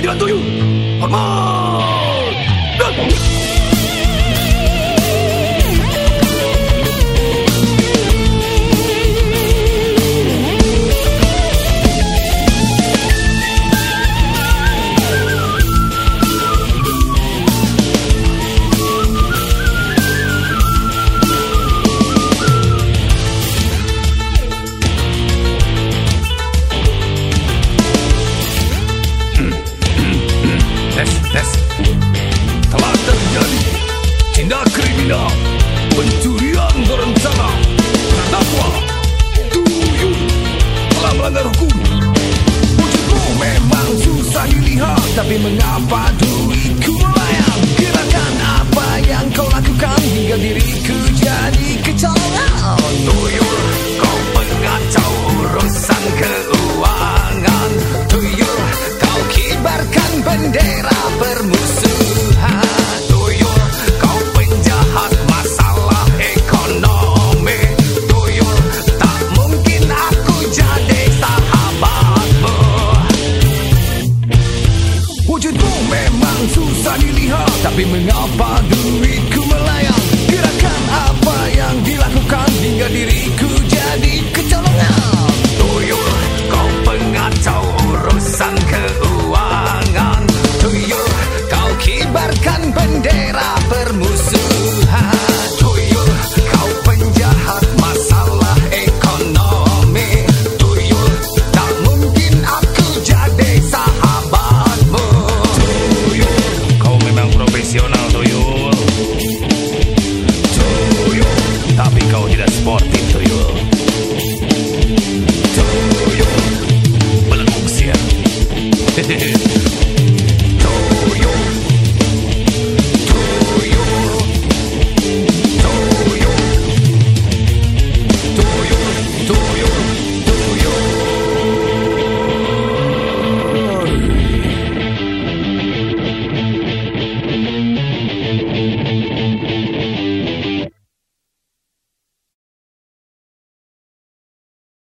はっまあ mengerukku memang susah dilihat Tapi mengapa dulu Apa duitku melayang Gerakan apa yang dilakukan hingga diri